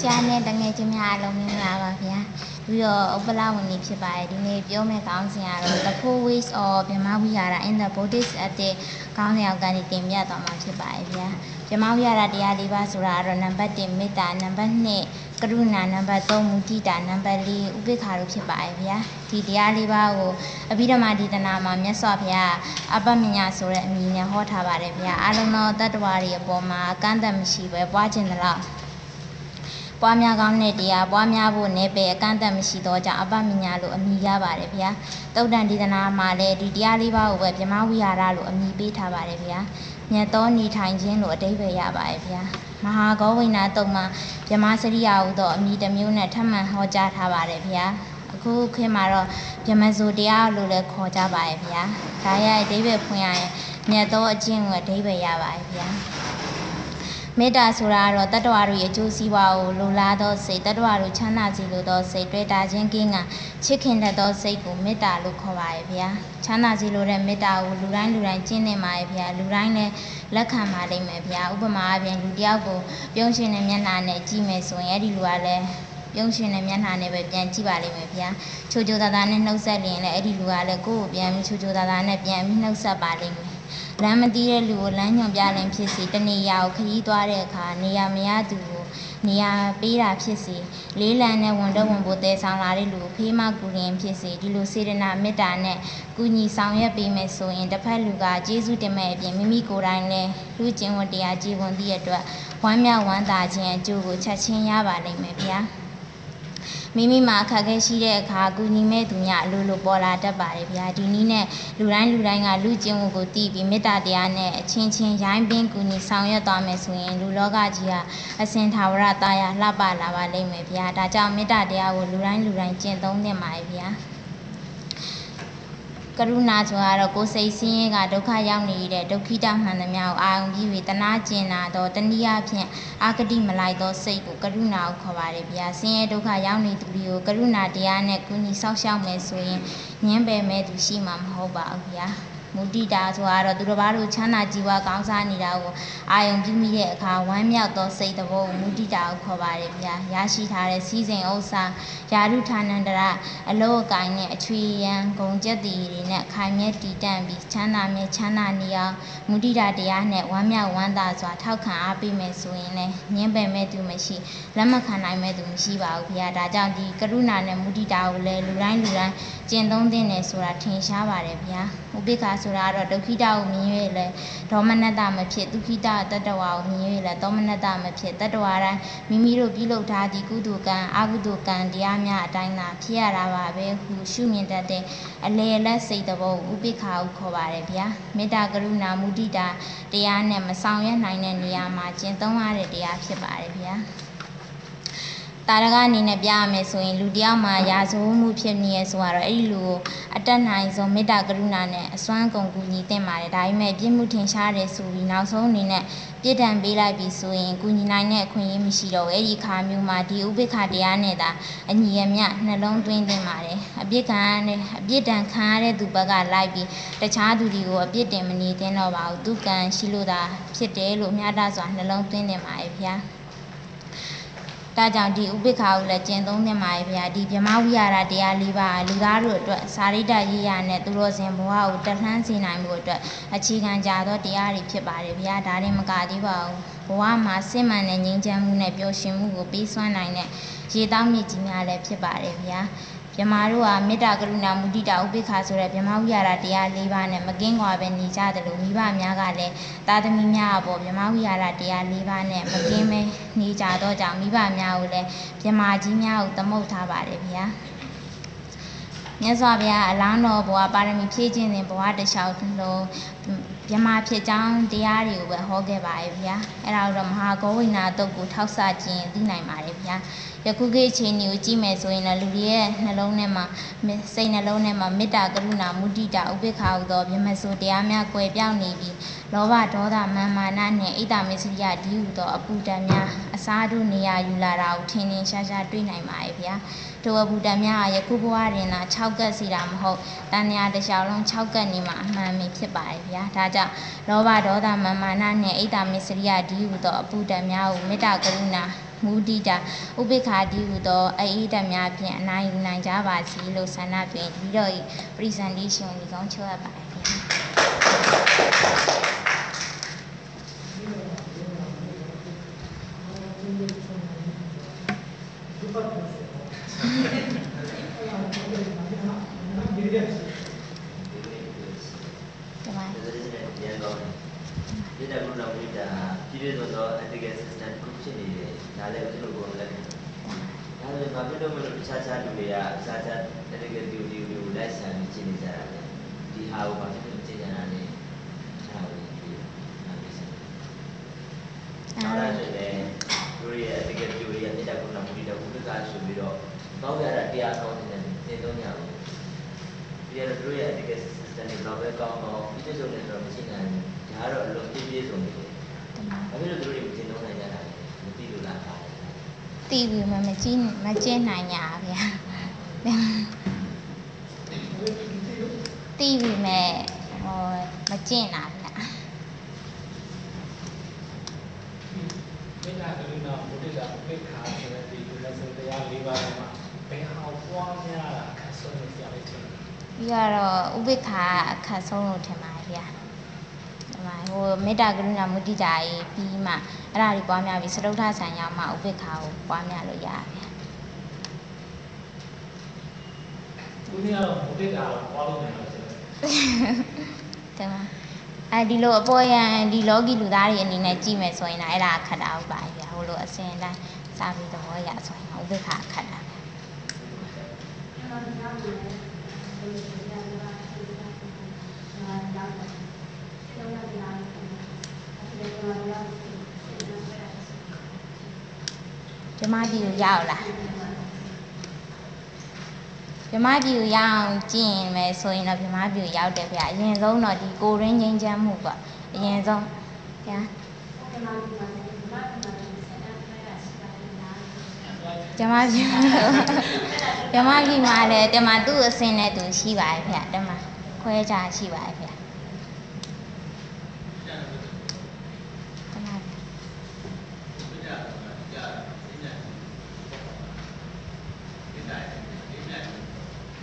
ဆရာနဲ့တငယ်ချင်းများအားလုံးမင်္ဂလာပါဗျာပြီးတော့ဥပလဝဏီဖြစ်ပါတယ်ဒီနေ့ပြောမယ့်ခေါင်းစဉ်ကတော့ The Four Ways of ဗြဟ္မဝိဟာရ in the Buddhist ethic ခေါင်းစဉ်အောက်ကနေတင်ပြသွားမှာဖြစ်ပါတယ်ဗျာဗြဟ္မဝိဟာရတရား၄ပါးဆိုတာကတော့နံပါတ်1မေတ္တာနံပါတ်2ကရုဏာနံပါတ်3မုဒိတာနံပါတ်4ဥပေက္ခတို့ဖြစ်ပါတယ်ဗျာဒီတရား၄ပါးကိုအဘိဓမ္မာဒေသနာမှာမြတ်စွာဘုရားအပ္ပမညာဆိုတဲ့အမည်နဲ့ဟောထားပါတယ်ဗျာအားလုံးသောတတ္တဝါတွေအပေါ်မှာအကန့်အသတ်မရှိပဲပွားခြင်းသလား ပွားများကောင်းတဲ့တရားပွားများဖို့နေပေအကန့်အသတ်မရှိသောကြောင့်အပ္ပမညာလို့အမည်ရပါတယ်ဗျာတုတ်တန်ဒေသနာမှာလည်းဒီတရားလေးပါးကိုပဲဗြဟ္မဝိဟာရလို့အမည်ပေးထားပါတယ်ဗျာမြတ်သောနေထိုင်ခြင်းလို့အတိပ္ပယ်ရပါတယ်ဗျာမဟာဂောဝိနာတုံမှာဗြဟ္မစရိယာဟုသောအမည်တစ်မျိုးနဲ့ထပ်မံဟောကြားထားပါတယ်ဗျာအခုခေတ်မှာတော့ဗြဟ္မဇိုတရားလို့လည်းခေါ်ကြပါတယ်ဗျာဒါရဲ့အတိပ္ပယ်ဖွင့်ရရင်မြတ်သောအကျင့်ကိုအတိပ္ပယ်ရပါတယ်ဗျာ မေတ္တာဆိုတာကတော့တတ္တဝါတို့ရဲ့အကျိုးစီးပွားကိုလိုလားသောစိတ်တတ္တဝါတို့ချမ်းသာစေလိုသောစိတ်တွေ့တာချင်းကင်းကချစ်ခင်တတ်သောစိတ်ကိုမေတ္တာလို့ခေါ်ပါရဲ့ဗျာချမ်းသာစေလိုတဲ့မေတ္တာကိုလူတိုင်းလူတိုင်းကျင့်နေပါရဲ့ဗျာလူတိုင်းလည်းလက်ခံပါလိမ့်မယ်ဗျာဥပမာအပြင်လူတစ်ယောက်ကိုပြုံးရှင်တဲ့မျက်နှာနဲ့ကြည့်မယ်ဆိုရင်အဲ့ဒီလူကလည်း ပြုံးရှင်တဲ့မျက်နှာနဲ့ပဲပြန်ကြည့်ပါလိမ့်မယ်ဗျာချိုချိုသားသားနဲ့နှုတ်ဆက်လျင်လည်းအဲ့ဒီလူကလည်းကိုယ့်ကိုပြန်ပြီးချိုချိုသားသားနဲ့ပြန်ပြီးနှုတ်ဆက်ပါလိမ့်မယ်လမ်းမတီးတဲ့လူကိုလမ်းညွှန်ပြလင်ဖြစ်စီတနေရာကိုခရီးသွားတဲ့အခါနေရာမရသူကိုနေရာပေးတာဖြစ်စီလေးလံနဲ့ဝန်တော့ဝန်ဖို့တဲဆောင်လာတဲ့လူကိုဖေးမကူရင်ဖြစ်စီဒီလိုစေတနာမေတ္တာနဲ့ကုညီဆောင်ရွက်ပေးမယ်ဆိုရင်တစ်ဖက်လူကကျေးဇူးတင်မဲ့အပြင်မိမိကိုယ်တိုင်လည်းလူကျင့်ဝတ်တရားကြည်ဝန်သည့်အတွက်ဝမ်းမြောက်ဝမ်းသာခြင်းအကျိုးကိုချက်ချင်းရပါလိမ့်မယ်ဗျာ မိမိမှာအခက်အခဲရှိတဲ့အခါကုညီမဲ့သူများအလိုလိုပေါ်လာတတ်ပါတယ်ဗျာဒီနည်းနဲ့လူတိုင်းလူတိုင်းကလူကျင့်ဝတ်ကိုသိပြီးမေတ္တာတရားနဲ့အချင်းချင်းရိုင်းပင်းကုညီဆောင်ရွက်သွားမယ်ဆိုရင်လူလောကကြီးဟာအစဉ်သာဝရတာယာလှပလာပါလိမ့်မယ်ဗျာဒါကြောင့်မေတ္တာတရားကိုလူတိုင်းလူတိုင်းကျင့်သုံးသင့်ပါတယ်ဗျာ ကရုဏာဆိုတာကတော့ကိုယ်စိတ်ဆင်းရဲကဒုက္ခရောက်နေတဲ့ဒုက္ခိတမှန်သမျှကိုအာရုံပြုပြီးတနာကျင်နာတော့တနည်းအားဖြင့်အာဂတိမလိုက်သောစိတ်ကိုကရုဏာကိုခေါ်ပါတယ်ဗျာဆင်းရဲဒုက္ခရောက်နေသူတွေကိုကရုဏာတရားနဲ့ကုညီဆောက်ရှောက်မယ်ဆိုရင်ငြင်းပယ်မဲ့သူရှိမှာမဟုတ်ပါဘူးဗျာ မုဒိတာဆိုတာကတော့သူတစ်ပါးတို့ချမ်းသာကြည်ဝါကောင်းစားနေတာကိုအာယုံပြုမိတဲ့အခါဝမ်းမြောက်သောစိတ်တဘောကိုမုဒိတာကိုခေါ်ပါတယ်ဗျာရရှိထားတဲ့စီးစိမ်ဥစ္စာယာရုဌာနန္တရအလောအကိုင်းနဲ့အချွေရန်ဂုံကျက်တီတွေနဲ့ခိုင်မြဲတည်တံ့ပြီးချမ်းသာမြဲချမ်းသာနေအောင်မုဒိတာတရားနဲ့ဝမ်းမြောက်ဝမ်းသာစွာထောက်ခံအားပေးမယ်ဆိုရင်လည်းငင်းပယ်မဲ့သူမရှိလက်မခံနိုင်မဲ့သူမရှိပါဘူးဗျာဒါကြောင့်ဒီကရုဏာနဲ့မုဒိတာကိုလည်းလူတိုင်းလူတိုင်းကျင့်သုံးသင့်တယ်ဆိုတာထင်ရှားပါတယ်ဗျာဥပိ္ပခာဆိုတာကတော့ဒုက္ခိတကိုမြင်၍လည်းဒေါမနတမဖြစ်ဒုက္ခိတတတ္တဝါကိုမြင်၍လည်းဒေါမနတမဖြစ်တတ္တဝါတိုင်းမိမိတို့ပြုလုပ်ထားသည့်ကုသိုလ်ကံအကုသိုလ်ကံတရားများအတိုင်းသာဖြစ်ရတာပါပဲဟုရှုမြင်တတ်တဲ့အလေလက်စိတ်တဘောကိုဥပိ္ပခာဟုခေါ်ပါတယ်ဗျာမေတ္တာကရုဏာမုဒိတာတရားနဲ့မဆောင်ရွက်နိုင်တဲ့နေရာမှာကျင့်သုံးရတဲ့တရားဖြစ်ပါတယ်ဗျာ တာရကအနေနဲ့ပြရမယ်ဆိုရင်လူတစ်ယောက်မှာရာဇဝမှုဖြစ်နေရဆိုတော့အဲ့ဒီလူကိုအတက်နိုင်ဆုံးမေတ္တာကရုဏာနဲ့အစွမ်းကုန်ကူညီတင်ပါတယ်ဒါပေမဲ့ပြစ်မှုထင်ရှားတယ်ဆိုပြီးနောက်ဆုံးအနေနဲ့ပြစ်ဒဏ်ပေးလိုက်ပြီဆိုရင်ကူညီနိုင်တဲ့အခွင့်အရေးမရှိတော့ဘူးအဲ့ဒီခါမျိုးမှာဒီဥပိ္ပခတရားနဲ့သာအညီအမျှနှလုံးသွင်းတင်ပါတယ်အပြစ်ခံရတဲ့အပြစ်ဒဏ်ခံရတဲ့သူဘက်ကလိုက်ပြီးတခြားသူတွေကိုအပြစ်တင်မနေသင့်တော့ပါဘူးသူကံရှိလို့သာဖြစ်တယ်လို့မျှတစွာနှလုံးသွင်းတင်ပါတယ်ဗျာ ဒါကြောင့်ဒီဥပိ္ပခာကိုလည်းကျင့်သုံးသင့်ပါရဲ့ဗျာဒီဗြဟ္မဝိဟာရတရား၄ပါးလူသားတို့အတွက်စာရိတ္တရေးရနဲ့သူတော်စင်ဘဝကိုတလှမ်းစေနိုင်မှုအတွက်အခြေခံကြသောတရားတွေဖြစ်ပါတယ်ဗျာဒါရင်မကသေးပါဘူးဘဝမှာစစ်မှန်တဲ့ငြိမ်းချမ်းမှုနဲ့ပျော်ရွှင်မှုကိုပေးစွမ်းနိုင်တဲ့ရေတောင်းမြစ်ကြီးများလည်းဖြစ်ပါတယ်ဗျာ မြမတို့ဟာမေတ္တာကရုဏာမုဒိတာဥပိ္ပခာဆိုတဲ့ဗြဟ္မဝိဟာရတရား၄ပါးနဲ့မကင်းကွာပဲနေကြတယ်လို့မိဘများကလည်းသာသမီများအပေါ်ဗြဟ္မဝိဟာရတရား၄ပါးနဲ့မကင်းမဲနေကြတော့ကြောင့်မိဘများကိုလည်းဗြဟ္မာကြီးများကိုသမုတ်ထားပါတယ်ဗျာမြတ်စွာဘုရားအလောင်းတော်ဘဝပါရမီဖြည့်ခြင်းစဉ်ဘဝတစ်လျှောက်လုံးဗြဟ္မာဖြစ်ကြောင်းတရားတွေကိုပဲဟောခဲ့ပါရဲ့ဗျာအဲ့ဒါတော့မဟာဂောဝိနာတုတ်ကိုထောက်ဆခြင်းသိနိုင်ပါတယ်ဗျာ ယခုခေတ်အချိန်ကိုကြည့်မယ်ဆိုရင်လည်းလူတွေရဲ့နှလုံးထဲမှာမေစိတ်နှလုံးထဲမှာမေတ္တာကရုဏာမုဒိတာဥပေက္ခဟူသောဗြဟ္မဆိုတရားများကွယ်ပြောင်းနေပြီးလောဘဒေါသမာမာနနှင့်အိတ်တမစ္စရိယဒီဟုသောအပူဓာတ်များအစားတို့နေရာယူလာတာကိုထင်ထင်ရှားရှားတွေ့နိုင်ပါရဲ့ဗျာထိုအပူဓာတ်များဟာယခုဘဝတွင်သာ6ကပ်စီတာမဟုတ်တန်ရာတစ်လျှောက်လုံး6ကပ်နေမှာအမှန်ပဲဖြစ်ပါရဲ့ဗျာဒါကြောင့်လောဘဒေါသမာမာနနှင့်အိတ်တမစ္စရိယဒီဟုသောအပူဓာတ်များကိုမေတ္တာကရုဏာ မူတည်တာဥပိ္ပခာတိဟုသောအအေးဓာတ်များဖြင့်အနိုင်ယူနိုင်ကြပါစေလို့ဆန္ဒဖြင့်ဒီတော့ဤ presentation ကိုဒီကောင်းချုပ်ရပါတယ်ခင်ဗျာ ဒီမှာ ဒါဆိုရင်ပြန်တော့ဒီတကူတော်ဝိတာပြည်ရသော ethical system ကိုဖြစ်နေတယ်ဒါလည်းကျွန်တော်ကိုလည်းဒါလည်းဘာဖြစ်လို့မလို့တခြားခြားလူတွေကအခြားခြား ethical theory တွေကိုလိုက်ဆံပြီးရှင်းနေကြတာလဲဒီဟာကိုဘာဖြစ်လို့ရှင်းကြတာလဲအဲ့ဒါကိုဒီအမေစံအဲ့ဒါဆိုရင်လူတွေရဲ့ ethical theory ရဲ့တကူတော်ဝိတာကိုပြကားဆိုပြီးတော့တော့ရတာတရားကောင်းတဲ့သင်သုံးရအောင်ဒီရတို့ရဲ့ ethical system တွေတော့ပဲကောင်းတော့ဒီလိုဆိုနေတော့မရှိနိုင်ဘူးဒါကတော့အလုံးပြည့်ပြည့်စုံနေတယ် ဒီမှာ ဘာဖြစ်လို့သူတို့တွေမကျင့်သုံးနိုင်ကြတာလဲမသိလို့လားပါလဲ တီးပြီးမှမကြည့်မကျင့်နိုင်ကြပါဗျာတီးပြီးမဲ့ဟိုမကျင့်တာဗျာမေတ္တာကရုဏာမုဒိတာဥပေက္ခာဆိုတဲ့ဒီလက်စုံတရား၄ပါးမှာဘယ်ဟာပွားများတာအခက်ဆုံးလို့ပြောလိုက်တယ်ပြီးတော့ဥပိ္ပခာအခက်ဆုံးလို့ထင်ပါတယ်ဗျာဒီမှာ ဟိုမေတ္တာကရုဏာမုဒိတာရေးပြီးမှအဲ့ဒါတွေပွားများပြီးစတုထဆံရောက်မှဥပိ္ပခာကိုပွားများလို့ရပါဗျာသူနည်းကတော့မုဒိတာကိုပွားလို့နိုင်လို့ဆိုတော့ဒီမှာအဲဒီလိုအပေါ်ယံဒီလောကီလူသားတွေအနေနဲ့ကြည့်မယ်ဆိုရင်လည်းအဲ့ဒါအခက်တာဟုတ်ပါဗျာဟိုလိုအစဉ်တိုင်းစာပြီးသဘောရဆိုရင်ဥပိ္ပခာအခက်တာဗျာ ဓမ္မပြည်ကိုရောက်လာဓမ္မပြည်ကိုရောက်အောင်ကျင့်မယ်ဆိုရင်တော့ဓမ္မပြည်ကိုရောက်တယ်ဗျအရင်ဆုံးတော့ဒီကိုရင်းငိမ့်ချမ်းမှုပေါ့အရင်ဆုံးဗျာဓမ္မပြည်ဓမ္မပြည်မှာလည်းဓမ္မသူ့အစင်နဲ့သူရှိပါရဲ့ဗျဓမ္မခွဲခြားရှိပါရဲ့ဗျဓမ္မ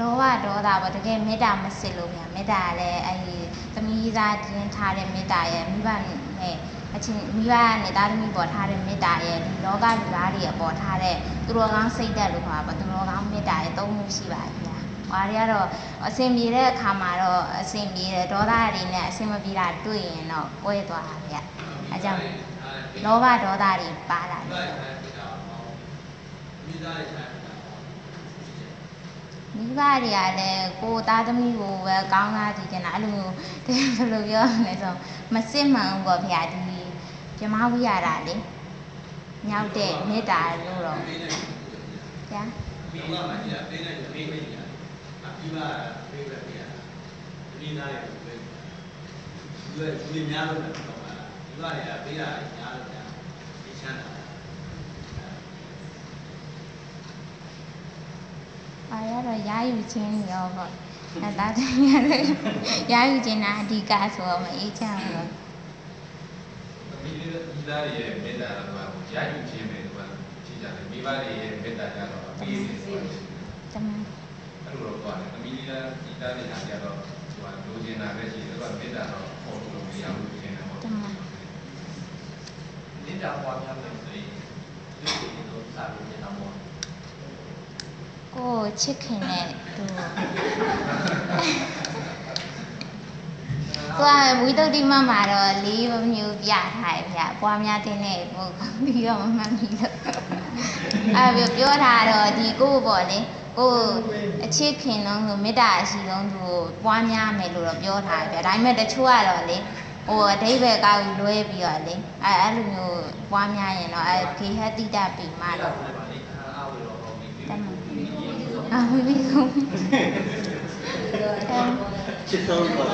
လောဘဒေါသပေါ့တကယ်မေတ္တာမစစ်လို့ဗျာမေတ္တာကလည်းအဲဒီသမီးသားတင်းထားတဲ့မေတ္တာရဲ့မိဘနဲ့အချင်းမိဘနဲ့သားသမီးပေါ်ထားတဲ့မေတ္တာရဲ့ဒီလောကလူသားတွေပေါ်ထားတဲ့သူတော်ကောင်းစိတ်ဓာတ်လို့ခေါ်တာပေါ့သူတော်ကောင်းမေတ္တာရဲ့သုံးမျိုးရှိပါတယ်ဗျာ။ဟာတွေကတော့အစင်ပြေတဲ့အခါမှာတော့အစင်ပြေတယ်ဒေါသတွေနဲ့အစင်မပြေတာတွေ့ရင်တော့ကွဲသွားတာဗျာ။အဲကြောင့်လောဘဒေါသတွေပါလာတယ် မိဘတွေကလည်းကိုယ်သားသမီးကိုပဲကောင်းကားကြည့်နေတာအဲ့လိုမျိုးဘယ်လိုပြောရမလဲဆိုမစစ်မှန်ဘူးပေါ့ဗျာဒီပြမဝိရတာလေမြောက်တဲ့မေတ္တာလို့တော့ဗျာဒီမှာမှကြီးတာပေးလိုက်တယ်ပေးလိုက်တယ်အပြီးပါပေးပဲပေးရတာဒီနားရဲ့ပဲဒီကဒီများလို့တော့ပါဒီကရပေးတာညားလို့ညာဒီချမ်းတာ အားရတော့ရာယူခြင်းရောပေါ့အဲသားသမီးကလည်းရာယူခြင်းတာအဓိကဆိုတော့မအေးချမ်းဘူးတော့မိဒီသားရဲ့မေတ္တာတော့ဟိုရယူခြင်းပဲသူကကြည့်ကြတယ်မိဘတွေရဲ့မေတ္တာကြတော့အပေးနေတယ်တမန်အဲ့လိုတော့ပါတယ်အမိဒီသားဒီသားတွေဟာကြတော့ဟိုလိုချင်တာပဲရှိတယ်သူကမေတ္တာတော့ပေါ်လို့မရဘူးခြင်းတယ်ပေါ့တမန်မေတ္တာပွားများမယ်ဆိုရင်ဒီလိုလိုစာလို့နေတာပေါ့ ကိုယ်ချစ်ခင်တဲ့သူကိုကဝိသုဒ္ဓိမမှာတော့လေးမျိုးပြထားတယ်ဗျာပွားများတဲ့နဲ့ဟိုပြီးတော့မမှန်ဘူးလို့အဲ့ပြောပြောတာတော့ဒီကိုယ့်ပေါ့လေကိုယ့်အချစ်ခင်လုံးဆိုမေတ္တာအရှိဆုံးသူကိုပွားများမယ်လို့တော့ပြောထားတယ်ဗျာဒါပေမဲ့တချို့ကတော့လေဟိုအဓိပ္ပာယ်ကောက်လွဲပြီးတော့လေအဲအဲ့လိုမျိုးပွားများရင်တော့အဲခေဟတိတပိမတော့ တမအာမီကုန်းချစ်ဆုံးပါ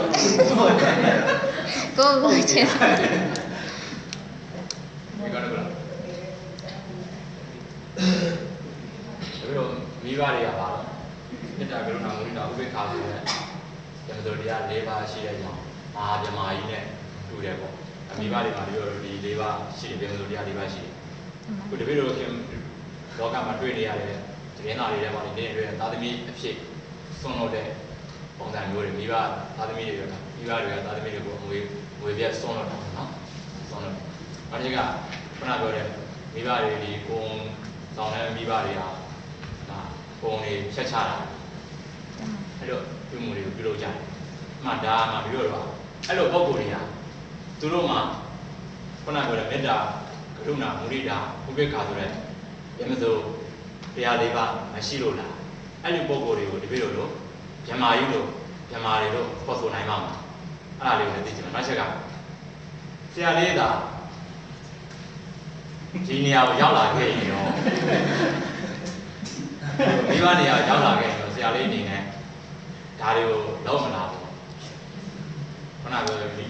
ကိုကိုချစ်ဒီကတော့လားဒါပြီးတော့မိဘတွေကပါတော့မေတ္တာကရုဏာမုဒိတာဥပေက္ခဆိုတဲ့ဇမတော်တရား၄ပါးရှိတဲ့ကြောင့်အာမြမာကြီးနဲ့တူတယ်ပေါ့အမိဘတွေမှာဒီလိုဒီ၄ပါးရှိတယ်ဇမတော်တရား၄ပါးရှိတယ်ခုတပည့်တော်ခင်လောကမှာတွေ့နေရတဲ့ သတင်းစာတွေထဲမှာနေနေတွေ့သားသမီးအဖြစ်ဆွန့်လို့တဲ့ပုံစံမျိုးတွေမိဘသားသမီးတွေကမိဘတွေကသားသမီးတွေကိုအမွေငွေပြတ်ဆွန့်လို့တာနော်ဆွန့်လို့ဘာကြီးကခုနပြောတဲ့မိဘတွေဒီကိုယ်ဆောင်တဲ့မိဘတွေဟာဒါပုံတွေချက်ချတာအဲ့လိုပြုမှုတွေကိုပြုလုပ်ကြတယ်အမှဒါမှပြီးတော့အဲ့လိုပုံကိုယ်တွေကသူတို့မှာခုနပြောတဲ့မေတ္တာကရုဏာမုဒိတာဥပေက္ခဆိုတဲ့ရမစိုး တရားလေးပါမရှိလို့လားအဲ့လိုပုံကိုယ်တွေကိုတပည့်တော်တို့ဗြဟ္မာယုတို့ဗြဟ္မာတွေတို့ခေါ်ဆိုနိုင်မှာမလားအဲ့ဒါလေးကိုလည်းသိချင်တယ်နောက်ချက်ကဆရာလေးသာဒီနေရာကိုရောက်လာခဲ့ရင်တော့မိဘနေရာရောက်လာခဲ့ရင်တော့ဆရာလေးအနေနဲ့ဒါတွေကိုလုံးမလာဘူးခုနပြောတဲ့ဒီ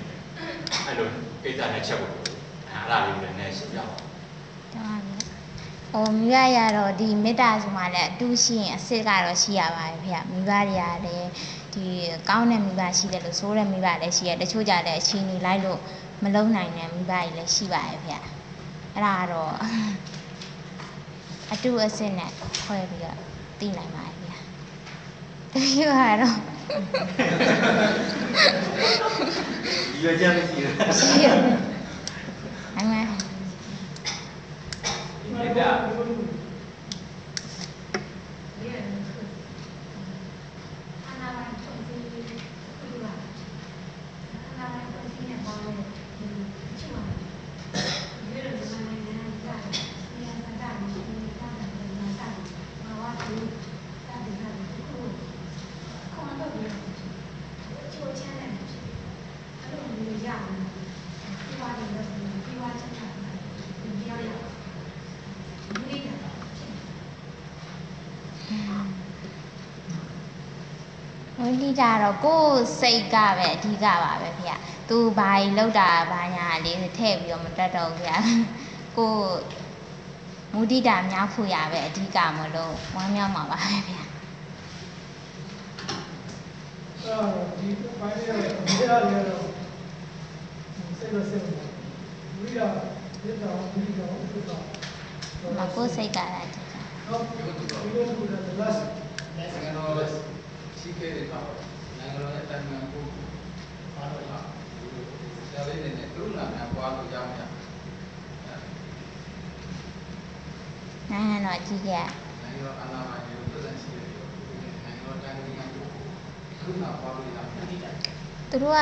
အဲ့လိုကိစ္စနဲ့ချက်ဖို့အဲ့ဒါလေးကိုလည်းနည်းရှင်းပြပါ ဟိုမိဘရတော့ဒီမေတ္တာဆိုမှလည်းအတူရှိရင်အစ်စ်ကတော့ရှိရပါတယ်ဖေ။မိဘတွေကလည်းဒီကောင်းတဲ့မိဘရှိတယ်လို့ဆိုးတဲ့မိဘလည်းရှိရတချို့ကြလည်းအချင်းကြီးလိုက်လို့မလုံနိုင်တဲ့မိဘတွေလည်းရှိပါတယ်ဖေ။အဲ့ဒါကတော့အတူအစ်စ်နဲ့ခွဲပြီးတော့သိနိုင်ပါတယ်ဖေ။တပည့်ကတော့ရွေးချက်မရှိဘူးရှိရ ဝိတိတာတော့ကိုယ်စိတ်ကပဲအဓိကပါပဲဖေ။သူဘာကြီးလောက်တာဘာညာလေးထည့်ပြီးတော့မတက်တော့ဘူးဖေ။ကိုယ်မုဒိတာများဖို့ရပဲအဓိကမလို့ဝမ်းမြောက်မှာပါပဲဖေ။အာဒီပိုင်းလေးရတယ်ဒီအားလေးတော့စိတ်လို့စိတ်လို့ဝိရာဒီတော့ဒီတော့ဥပ္ပါမကိုယ်စိတ်ကလည်းအဓိကနော်ဒီလိုမျိုးတဲ့ last နိုင်ငံတော် ရှိခဲ့တဲ့အခါနိုင်ငံတော်ရဲ့တိုင်ငံကိုပါတော့ဟာဆရာလေးနေနဲ့ကရုဏာများပွားလို့ရမှာနိုင်ငံတော်အကြီးကနိုင်ငံတော်အာဏာပိုင်တွေပြည်စံရှိတယ်နိုင်ငံတော်တိုင်ငံကိုကရုဏာပွားလို့ရမှာသူတို့က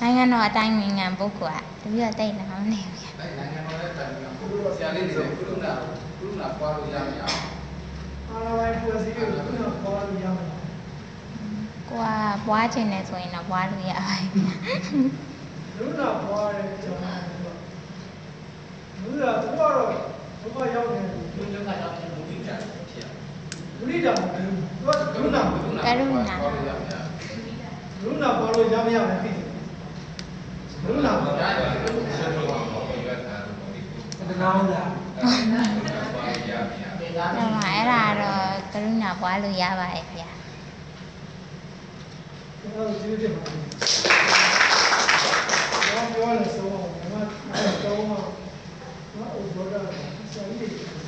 နိုင်ငံတော်အတိုင်းနိုင်ငံပုဂ္ဂိုလ်ကတပည့်တော်တိတ်နာမနေဘူးဖေ။အဲနိုင်ငံတော်ရဲ့တိုင်ငံကိုဆရာလေးနေနဲ့ကရုဏာကရုဏာပွားလို့ရမှာ အားလုံးဖွဲ့စည်းပြီးတော့ပေါ်လို့ရမယ်ကိုကဘွားချင်တယ်ဆိုရင်တော့ဘွားလို့ရပါတယ်ဗျာလူနာပေါ်ရဲကျွန်တော်လူနာသူကတော့ဘုရားရောက်နေတယ်လူနာရောက်နေဘူးဝိတာဖြစ်ဝိတာမဘူးသူကလူနာကရုဏာပွားလို့ရမှာလူနာပေါ်လို့ရမရမယ်သိတယ်လူနာပေါ်ဒါကဆက်လို့ပါဘောရတာတော့ဒီကိုတနာလား တရားမှန်ပါအဲ့ဒါတော့ကရုဏာပွားလို့ရပါတယ်ခင်ဗျာကျွန်တော်ကျေးဇူးတင်ပါတယ်ကျွန်တော်ပြောရလို့ဆိုတော့ငါကတော့ငါ့ဥပဒေဆရာကြီး